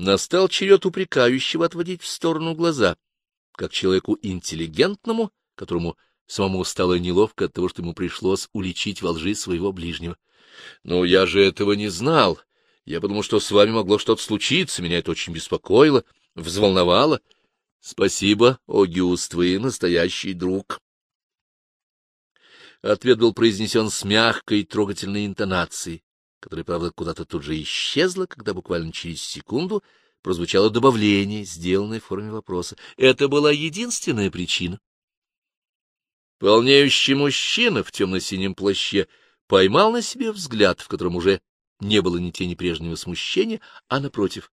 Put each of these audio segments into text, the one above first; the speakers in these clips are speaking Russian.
Настал черед упрекающего отводить в сторону глаза, как человеку интеллигентному, которому самому стало неловко от того, что ему пришлось уличить во лжи своего ближнего. — Но я же этого не знал. Я подумал, что с вами могло что-то случиться, меня это очень беспокоило, взволновало. — Спасибо, Огюст, вы настоящий друг. Ответ был произнесен с мягкой трогательной интонацией, которая, правда, куда-то тут же исчезла, когда буквально через секунду прозвучало добавление, сделанное в форме вопроса. Это была единственная причина. Полнеющий мужчина в темно-синем плаще поймал на себе взгляд, в котором уже не было ни тени прежнего смущения, а, напротив,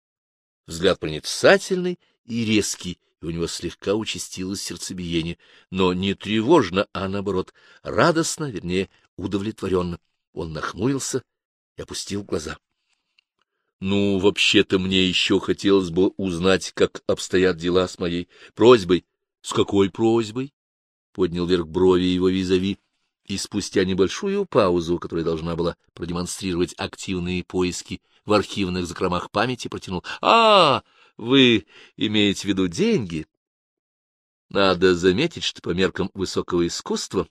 взгляд проницательный и резкий, и у него слегка участилось сердцебиение, но не тревожно, а, наоборот, радостно, вернее, удовлетворенно. Он нахмурился и опустил глаза. — Ну, вообще-то мне еще хотелось бы узнать, как обстоят дела с моей просьбой. — С какой просьбой? — поднял вверх брови его визави, и спустя небольшую паузу, которая должна была продемонстрировать активные поиски в архивных закромах памяти, протянул. — А, вы имеете в виду деньги? Надо заметить, что по меркам высокого искусства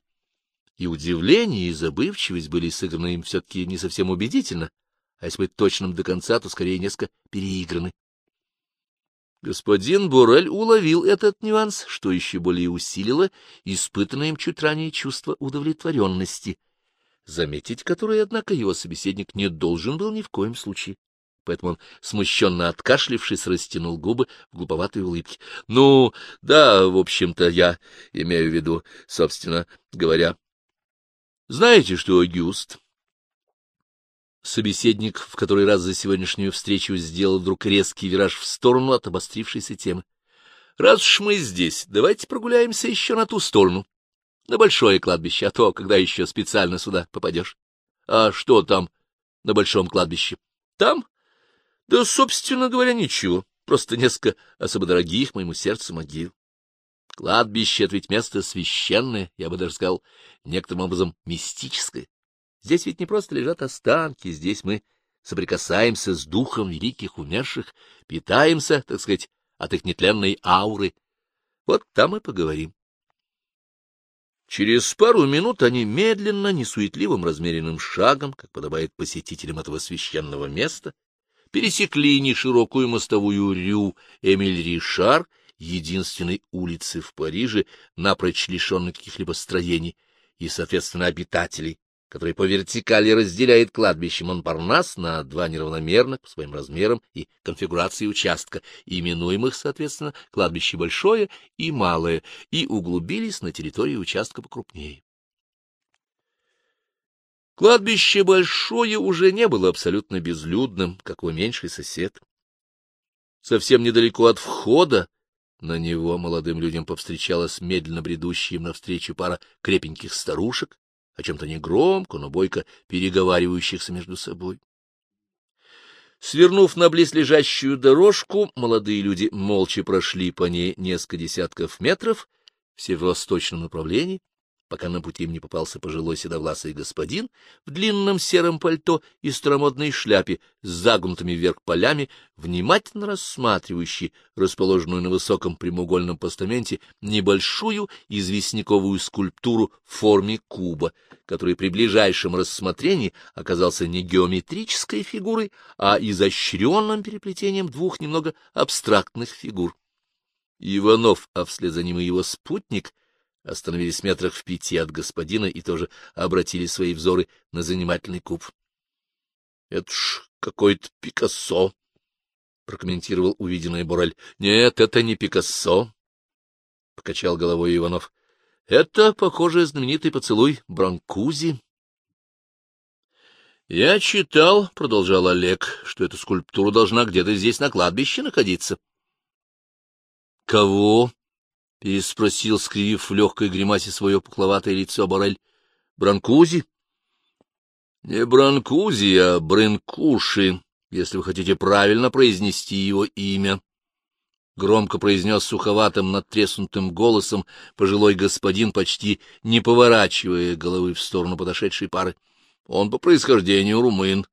и удивление, и забывчивость были сыграны им все-таки не совсем убедительно, а если быть точным до конца, то скорее несколько переиграны. Господин Бурель уловил этот нюанс, что еще более усилило испытанное им чуть ранее чувство удовлетворенности, заметить которое, однако, его собеседник не должен был ни в коем случае. Поэтому он, смущенно откашлившись, растянул губы в глуповатой улыбке. — Ну, да, в общем-то, я имею в виду, собственно говоря. — Знаете что, Гюст? Собеседник в который раз за сегодняшнюю встречу сделал вдруг резкий вираж в сторону от обострившейся темы. — Раз уж мы здесь, давайте прогуляемся еще на ту сторону, на большое кладбище, а то когда еще специально сюда попадешь. — А что там на большом кладбище? — Там? Да, собственно говоря, ничего, просто несколько особо дорогих моему сердцу могил. Кладбище — это ведь место священное, я бы даже сказал, некоторым образом мистическое. Здесь ведь не просто лежат останки, здесь мы соприкасаемся с духом великих умерших, питаемся, так сказать, от их нетленной ауры. Вот там и поговорим. Через пару минут они медленно, несуетливым, размеренным шагом, как подобает посетителям этого священного места, пересекли неширокую мостовую Рю Эмиль-Ришар, единственной улицы в Париже, напрочь лишенной каких-либо строений и, соответственно, обитателей, который по вертикали разделяет кладбище Монпарнас на два неравномерных по своим размерам и конфигурации участка, именуемых, соответственно, кладбище Большое и Малое, и углубились на территории участка покрупнее. Кладбище Большое уже не было абсолютно безлюдным, как его меньший сосед. Совсем недалеко от входа на него молодым людям повстречалась медленно бредущая им навстречу пара крепеньких старушек, о чем-то негромко, но бойко переговаривающихся между собой. Свернув на близлежащую дорожку, молодые люди молча прошли по ней несколько десятков метров в северо-восточном направлении, пока на пути им не попался пожилой седовласый господин в длинном сером пальто и старомодной шляпе с загнутыми вверх полями, внимательно рассматривающий расположенную на высоком прямоугольном постаменте небольшую известняковую скульптуру в форме куба, который при ближайшем рассмотрении оказался не геометрической фигурой, а изощренным переплетением двух немного абстрактных фигур. Иванов, а вслед за ним и его спутник — остановились метрах в пяти от господина и тоже обратили свои взоры на занимательный куб. — Это ж какой-то Пикассо, — прокомментировал увиденный Бурель. — Нет, это не Пикассо, — покачал головой Иванов. — Это, похоже, знаменитый поцелуй Бранкузи. — Я читал, — продолжал Олег, — что эта скульптура должна где-то здесь на кладбище находиться. — Кого? — переспросил, скривив в легкой гримасе свое пухловатое лицо Борель. — Бранкузи? — Не Бранкузи, а Брынкуши, если вы хотите правильно произнести его имя. Громко произнес суховатым, надтреснутым голосом пожилой господин, почти не поворачивая головы в сторону подошедшей пары. Он по происхождению румын.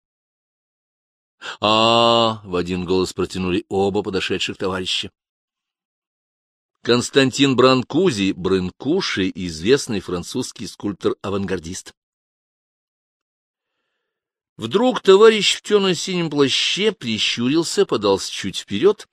-а, -а в один голос протянули оба подошедших товарища. Константин Бранкузи, Брынкуши, известный французский скульптор-авангардист. Вдруг товарищ в темно-синем плаще прищурился, подался чуть вперед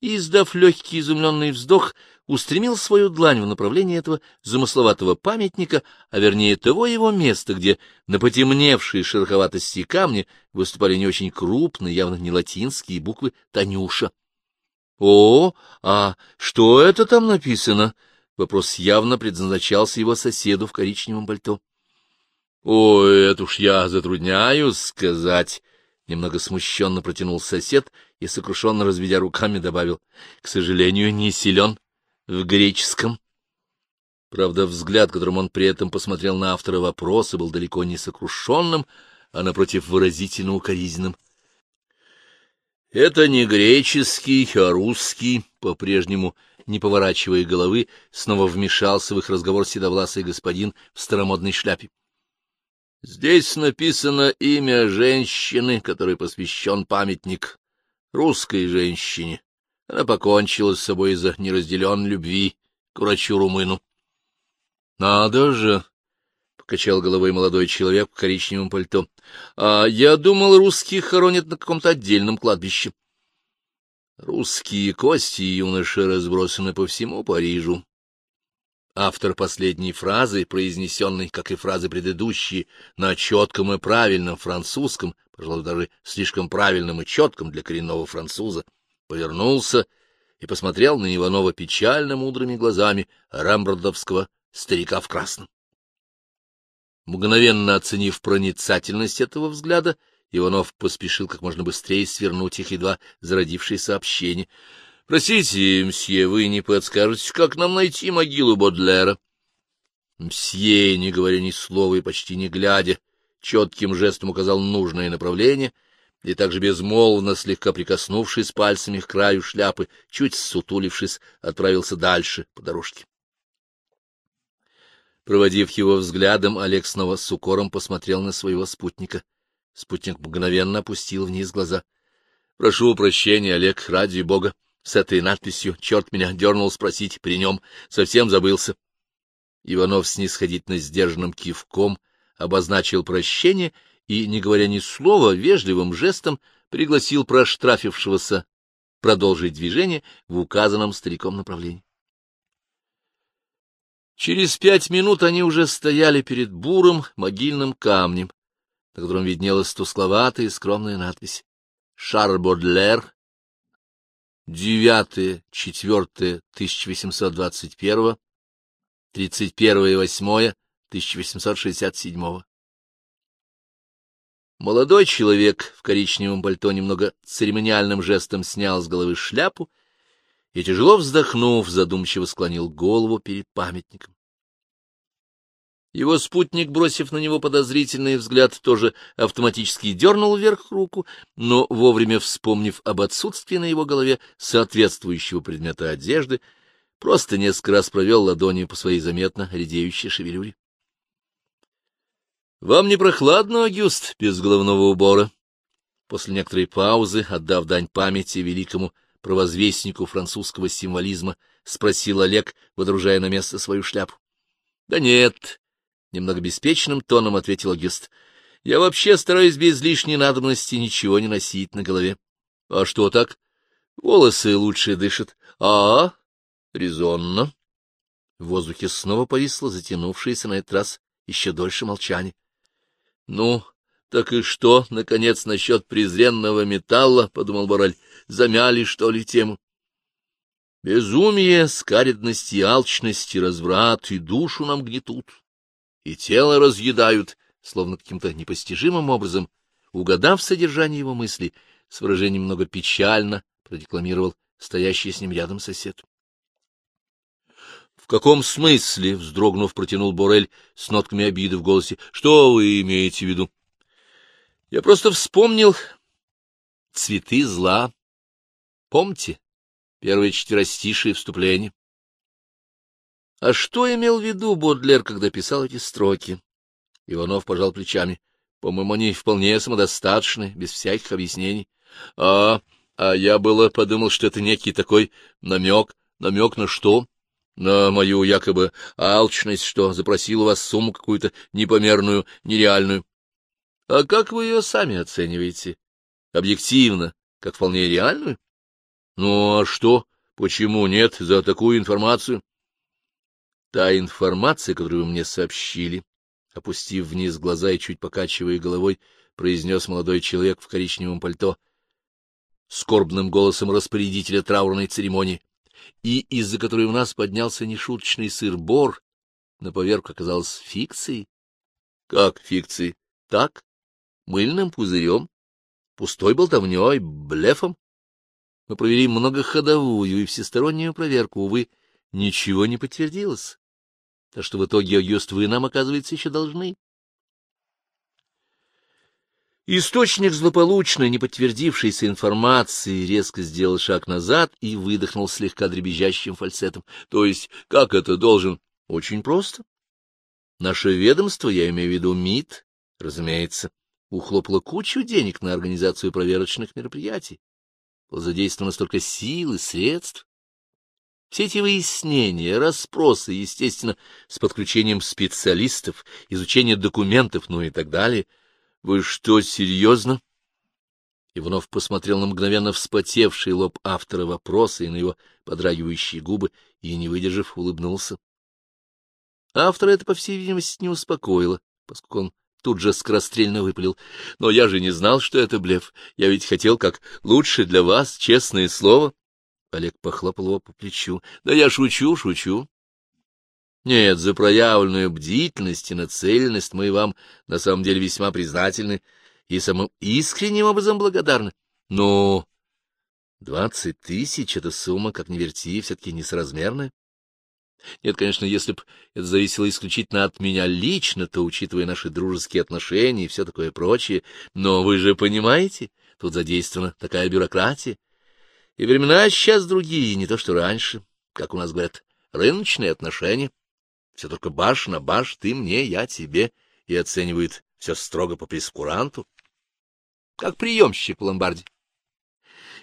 и, издав легкий изумленный вздох, устремил свою длань в направлении этого замысловатого памятника, а вернее того его места, где на потемневшей шероховатости камни выступали не очень крупные, явно не латинские буквы «Танюша». «О, а что это там написано?» Вопрос явно предназначался его соседу в коричневом пальто. «Ой, это уж я затрудняюсь сказать», — немного смущенно протянул сосед и, сокрушенно разведя руками, добавил, — «к сожалению, не силен в греческом». Правда, взгляд, которым он при этом посмотрел на автора вопроса, был далеко не сокрушенным, а, напротив, выразительно укоризненным. Это не греческий, а русский, по-прежнему, не поворачивая головы, снова вмешался в их разговор седовласый господин в старомодной шляпе. Здесь написано имя женщины, которой посвящен памятник, русской женщине. Она покончила с собой из-за неразделенной любви к врачу-румыну. — Надо же! — покачал головой молодой человек в коричневом пальто. А я думал, русских хоронят на каком-то отдельном кладбище. Русские кости юноши разбросаны по всему Парижу. Автор последней фразы, произнесенной, как и фразы предыдущие, на четком и правильном французском, пожалуй, даже слишком правильном и четком для коренного француза, повернулся и посмотрел на Иванова печально мудрыми глазами рамбрандовского старика в красном. Мгновенно оценив проницательность этого взгляда, Иванов поспешил как можно быстрее свернуть их едва зародившие сообщения. — Простите, мсье, вы не подскажете, как нам найти могилу Бодлера? Мсье, не говоря ни слова и почти не глядя, четким жестом указал нужное направление и также безмолвно, слегка прикоснувшись пальцами к краю шляпы, чуть сутулившись, отправился дальше по дорожке. Проводив его взглядом, Олег снова с укором посмотрел на своего спутника. Спутник мгновенно опустил вниз глаза. — Прошу прощения, Олег, ради бога. С этой надписью черт меня дернул спросить при нем. Совсем забылся. Иванов снисходительно сдержанным кивком обозначил прощение и, не говоря ни слова, вежливым жестом пригласил проштрафившегося продолжить движение в указанном стариком направлении. Через пять минут они уже стояли перед бурым могильным камнем, на котором виднелась тускловатая и скромная надпись «Шар Бодлер», 9-4 1821 31 8 1867 Молодой человек в коричневом пальто немного церемониальным жестом снял с головы шляпу и, тяжело вздохнув, задумчиво склонил голову перед памятником. Его спутник, бросив на него подозрительный взгляд, тоже автоматически дернул вверх руку, но, вовремя вспомнив об отсутствии на его голове соответствующего предмета одежды, просто несколько раз провел ладонью по своей заметно редеющей шевелюре. — Вам не прохладно, Агюст, без головного убора? После некоторой паузы, отдав дань памяти великому провозвестнику французского символизма, спросил Олег, водружая на место свою шляпу. — Да нет, — немного беспечным тоном ответил Агюст. — Я вообще стараюсь без лишней надобности ничего не носить на голове. — А что так? — Волосы лучше дышат. — А, резонно. В воздухе снова повисло затянувшееся на этот раз еще дольше молчание. — Ну, так и что, наконец, насчет презренного металла, — подумал Бораль, — замяли, что ли, тему? Безумие, скаредность и алчность, и разврат, и душу нам гнетут и тело разъедают, словно каким-то непостижимым образом, угадав содержание его мысли, с выражением много печально продекламировал стоящий с ним рядом сосед. — В каком смысле? — вздрогнув, протянул Борель с нотками обиды в голосе. — Что вы имеете в виду? — Я просто вспомнил цветы зла. Помните? Первое четверостишее вступление. А что имел в виду Бодлер, когда писал эти строки? Иванов пожал плечами. По-моему, они вполне самодостаточны, без всяких объяснений. А, а я было подумал, что это некий такой намек. Намек на что? На мою якобы алчность, что запросил у вас сумму какую-то непомерную, нереальную. А как вы ее сами оцениваете? Объективно, как вполне реальную? Ну, а что? Почему нет за такую информацию? Та информация, которую вы мне сообщили, опустив вниз глаза и чуть покачивая головой, произнес молодой человек в коричневом пальто, скорбным голосом распорядителя траурной церемонии, и из-за которой у нас поднялся нешуточный сыр-бор, на поверку оказалась фикцией. Как фикцией? Так, мыльным пузырем, пустой болтовней, блефом. Мы провели многоходовую и всестороннюю проверку, увы, ничего не подтвердилось. Так что в итоге, Агюст, вы нам, оказывается, еще должны. Источник злополучной, не подтвердившейся информации, резко сделал шаг назад и выдохнул слегка дребезжащим фальцетом. То есть, как это должен? Очень просто. Наше ведомство, я имею в виду МИД, разумеется, ухлопало кучу денег на организацию проверочных мероприятий. Было задействовано столько сил и средств. Все эти выяснения, расспросы, естественно, с подключением специалистов, изучение документов, ну и так далее. Вы что, серьезно? Иванов посмотрел на мгновенно вспотевший лоб автора вопроса и на его подрагивающие губы, и, не выдержав, улыбнулся. Автора это, по всей видимости, не успокоило, поскольку он тут же скорострельно выпалил. Но я же не знал, что это блеф. Я ведь хотел как лучше для вас, честное слово. Олег похлопал его по плечу. — Да я шучу, шучу. Нет, за проявленную бдительность и нацеленность мы вам на самом деле весьма признательны и самым искренним образом благодарны. Но двадцать тысяч — это сумма, как ни верти, все-таки несоразмерная. Нет, конечно, если бы это зависело исключительно от меня лично, то, учитывая наши дружеские отношения и все такое прочее, но вы же понимаете, тут задействована такая бюрократия. И времена сейчас другие, не то что раньше, как у нас говорят, рыночные отношения. Все только баш на баш, ты мне, я тебе, и оценивают все строго по прескуранту, как приемщик в ломбарде.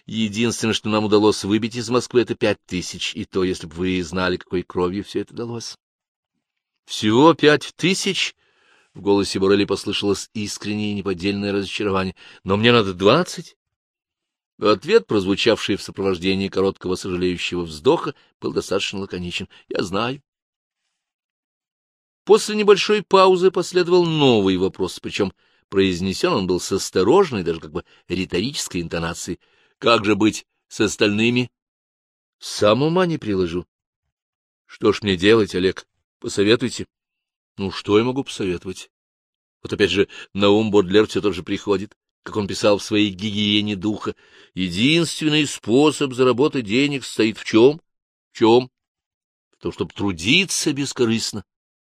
Единственное, что нам удалось выбить из Москвы, это пять тысяч, и то, если бы вы знали, какой кровью все это далось. — Всего пять тысяч? — в голосе Борели послышалось искреннее неподдельное разочарование. — Но мне надо двадцать. Ответ, прозвучавший в сопровождении короткого сожалеющего вздоха, был достаточно лаконичен. — Я знаю. После небольшой паузы последовал новый вопрос, причем произнесен он был с осторожной, даже как бы риторической интонацией. — Как же быть с остальными? — Сам ума не приложу. — Что ж мне делать, Олег? Посоветуйте. — Ну, что я могу посоветовать? Вот опять же, на ум Бодлер все тоже приходит как он писал в своей гигиене духа, единственный способ заработать денег стоит в чем? В чем? В том, чтобы трудиться бескорыстно.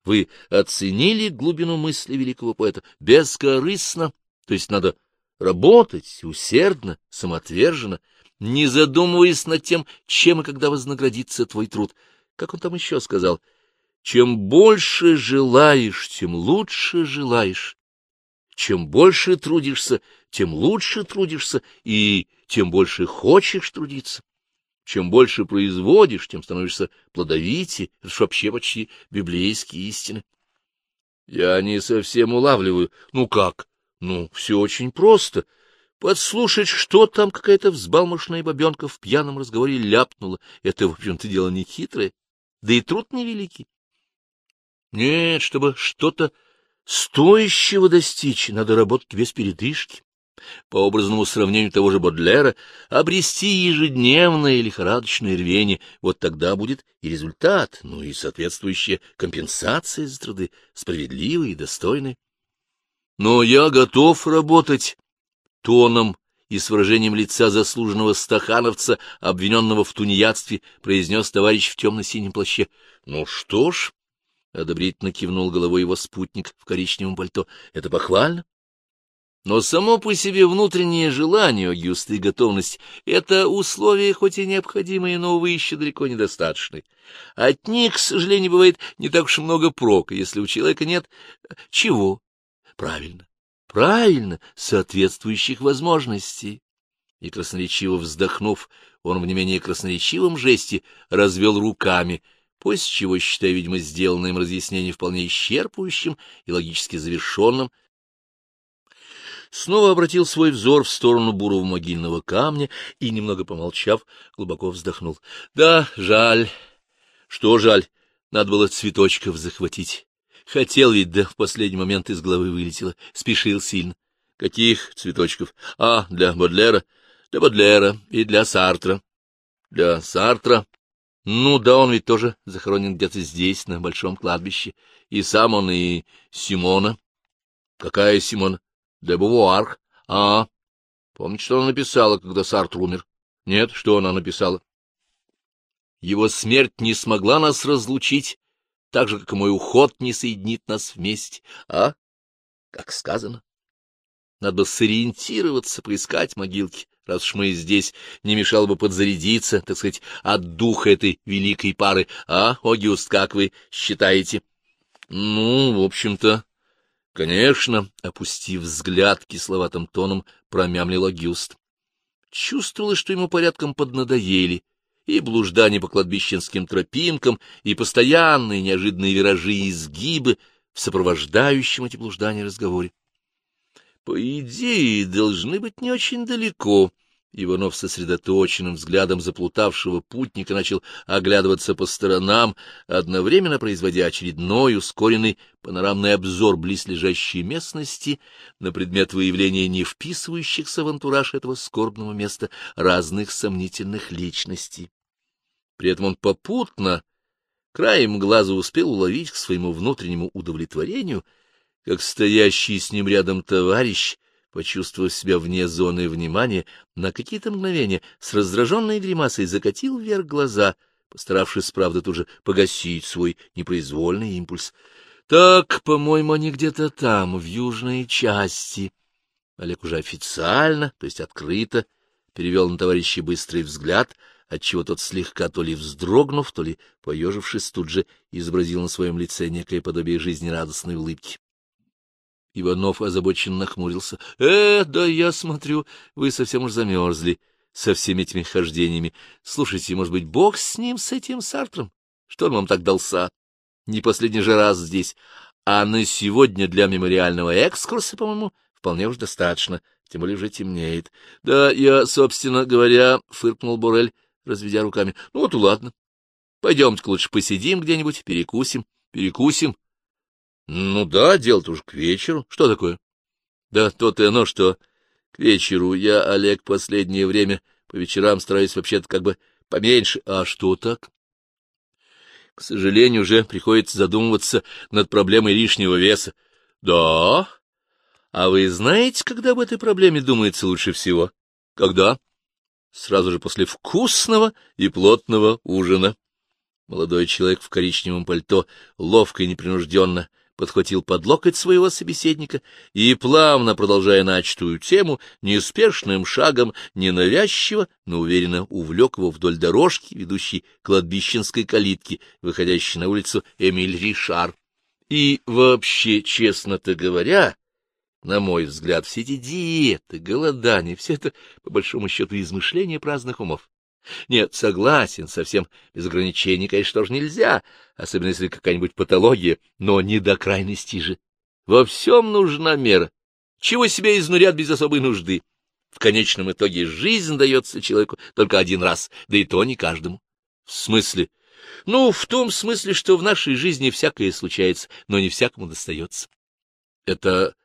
Вы оценили глубину мысли великого поэта? Бескорыстно, то есть надо работать усердно, самоотверженно, не задумываясь над тем, чем и когда вознаградится твой труд. Как он там еще сказал? Чем больше желаешь, тем лучше желаешь. Чем больше трудишься, тем лучше трудишься и тем больше хочешь трудиться. Чем больше производишь, тем становишься плодовитее. Это вообще почти библейские истины. Я не совсем улавливаю. Ну как? Ну, все очень просто. Подслушать, что там какая-то взбалмошная бабенка в пьяном разговоре ляпнула, это, в общем-то, дело не хитрое, да и труд невеликий. Нет, чтобы что-то Стоящего достичь надо работать без передышки. По образному сравнению того же Бодлера, обрести ежедневное лихорадочное рвение, вот тогда будет и результат, ну и соответствующая компенсация за труды, справедливые и достойные. Но я готов работать тоном и с выражением лица заслуженного стахановца, обвиненного в тунеядстве, произнес товарищ в темно-синем плаще. — Ну что ж, — одобрительно кивнул головой его спутник в коричневом пальто. — Это похвально. Но само по себе внутреннее желание, Агюст, и готовность — это условия, хоть и необходимые, но, увы, еще далеко недостаточны. От них, к сожалению, бывает не так уж много прока, если у человека нет... Чего? Правильно. правильно, соответствующих возможностей. И красноречиво вздохнув, он в не менее красноречивом жесте развел руками, после чего, считая, видимо, сделанное им разъяснение вполне исчерпывающим и логически завершенным, снова обратил свой взор в сторону бурого могильного камня и, немного помолчав, глубоко вздохнул. — Да, жаль. Что жаль? Надо было цветочков захватить. Хотел ведь, да в последний момент из головы вылетело. Спешил сильно. — Каких цветочков? — А, для Бодлера. Для Бодлера и для Сартра. — Для Сартра? Ну да, он ведь тоже захоронен где-то здесь, на большом кладбище. И сам он, и Симона. — Какая Симона? Де Бувуар. А, помните, что она написала, когда Сартр умер? Нет, что она написала? Его смерть не смогла нас разлучить, так же, как и мой уход не соединит нас вместе. А, как сказано, надо бы сориентироваться, поискать могилки, раз уж мы здесь, не мешало бы подзарядиться, так сказать, от духа этой великой пары. А, Огиуст, как вы считаете? Ну, в общем-то, Конечно, опустив взгляд кисловатым тоном, промямлил Агюст. Чувствовалось, что ему порядком поднадоели и блуждания по кладбищенским тропинкам, и постоянные неожиданные виражи и изгибы в сопровождающем эти блуждания разговоре. По идее, должны быть не очень далеко, Иванов сосредоточенным взглядом заплутавшего путника начал оглядываться по сторонам, одновременно производя очередной ускоренный панорамный обзор близлежащей местности на предмет выявления не вписывающихся в антураж этого скорбного места разных сомнительных личностей. При этом он попутно, краем глаза успел уловить к своему внутреннему удовлетворению, как стоящий с ним рядом товарищ — почувствовав себя вне зоны внимания, на какие-то мгновения с раздраженной гримасой закатил вверх глаза, постаравшись, правда, тут же погасить свой непроизвольный импульс. «Так, по-моему, они где-то там, в южной части». Олег уже официально, то есть открыто, перевел на товарища быстрый взгляд, отчего тот слегка то ли вздрогнув, то ли, поежившись, тут же изобразил на своем лице некое подобие жизнерадостной улыбки. Иванов озабоченно нахмурился. — Э, да я смотрю, вы совсем уж замерзли со всеми этими хождениями. Слушайте, может быть, бог с ним, с этим Сартром? Что он вам так дался? Не последний же раз здесь. А на сегодня для мемориального экскурса, по-моему, вполне уж достаточно, тем более уже темнеет. — Да, я, собственно говоря, — фыркнул Бурель, разведя руками. — Ну вот и ладно. Пойдемте лучше посидим где-нибудь, перекусим. — Перекусим? — ну да, дело-то уж к вечеру. Что такое? Да то-то и оно, что к вечеру. Я, Олег, последнее время по вечерам стараюсь вообще-то как бы поменьше. А что так? К сожалению, уже приходится задумываться над проблемой лишнего веса. Да? А вы знаете, когда об этой проблеме думается лучше всего? Когда? Сразу же после вкусного и плотного ужина. Молодой человек в коричневом пальто ловко и непринужденно подхватил под локоть своего собеседника и, плавно продолжая начатую тему, неспешным шагом, ненавязчиво, но уверенно увлек его вдоль дорожки, ведущей к кладбищенской калитке, выходящей на улицу Эмиль Ришар. И вообще, честно-то говоря, на мой взгляд, все эти диеты, голодания, все это, по большому счету, измышления праздных умов. Нет, согласен, совсем без ограничений, конечно, тоже нельзя, особенно если какая-нибудь патология, но не до крайности же. Во всем нужна мера. Чего себя изнурят без особой нужды? В конечном итоге жизнь дается человеку только один раз, да и то не каждому. В смысле? Ну, в том смысле, что в нашей жизни всякое случается, но не всякому достается. Это...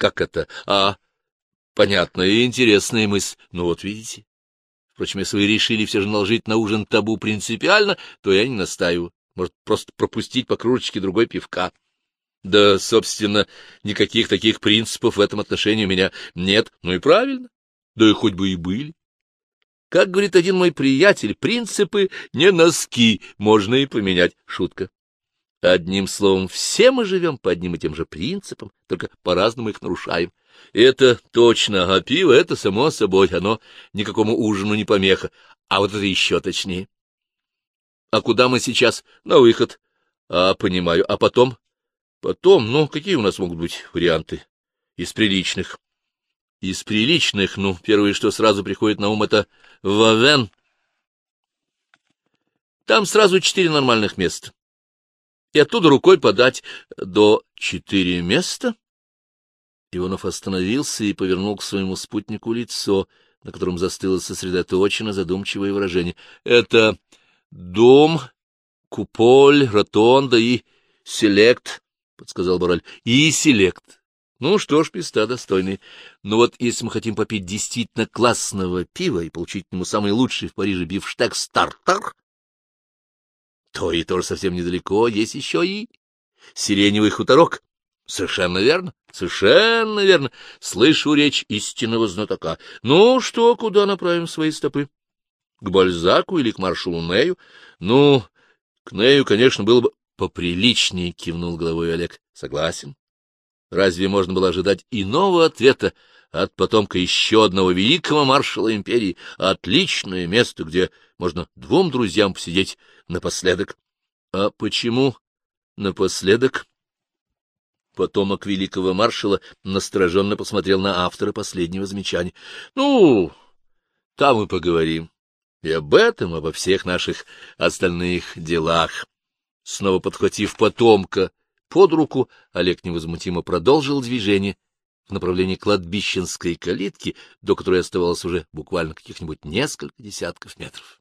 как это? А... Понятная и интересная мысль. Ну вот видите, Впрочем, если вы решили все же наложить на ужин табу принципиально, то я не настаиваю. Может, просто пропустить по кружечке другой пивка. Да, собственно, никаких таких принципов в этом отношении у меня нет. Ну и правильно. Да и хоть бы и были. Как говорит один мой приятель, принципы не носки, можно и поменять. Шутка. Одним словом, все мы живем по одним и тем же принципам, только по-разному их нарушаем. Это точно, а пиво — это само собой, оно никакому ужину не помеха, а вот это еще точнее. А куда мы сейчас? На выход. А, понимаю. А потом? Потом, ну, какие у нас могут быть варианты? из приличных. Из приличных, ну, первое, что сразу приходит на ум, это Вавен. Там сразу четыре нормальных места. И оттуда рукой подать до четыре места. Иванов остановился и повернул к своему спутнику лицо, на котором застыло сосредоточено задумчивое выражение. — Это дом, куполь, ротонда и селект, — подсказал Бараль. — И селект. Ну что ж, писта достойный. Но вот если мы хотим попить действительно классного пива и получить к нему самый лучший в Париже бифштекс-тартар, то и тоже совсем недалеко есть еще и сиреневый хуторок. Совершенно верно, совершенно верно. Слышу речь истинного знатока. Ну что, куда направим свои стопы? К Бальзаку или к маршалу Нею? Ну, к Нею, конечно, было бы поприличнее, кивнул головой Олег. Согласен. Разве можно было ожидать иного ответа от потомка еще одного великого маршала империи? Отличное место, где можно двум друзьям посидеть напоследок. А почему напоследок? Потомок великого маршала настороженно посмотрел на автора последнего замечания. — Ну, там мы поговорим. И об этом, обо всех наших остальных делах. Снова подхватив потомка под руку, Олег невозмутимо продолжил движение в направлении кладбищенской калитки, до которой оставалось уже буквально каких-нибудь несколько десятков метров.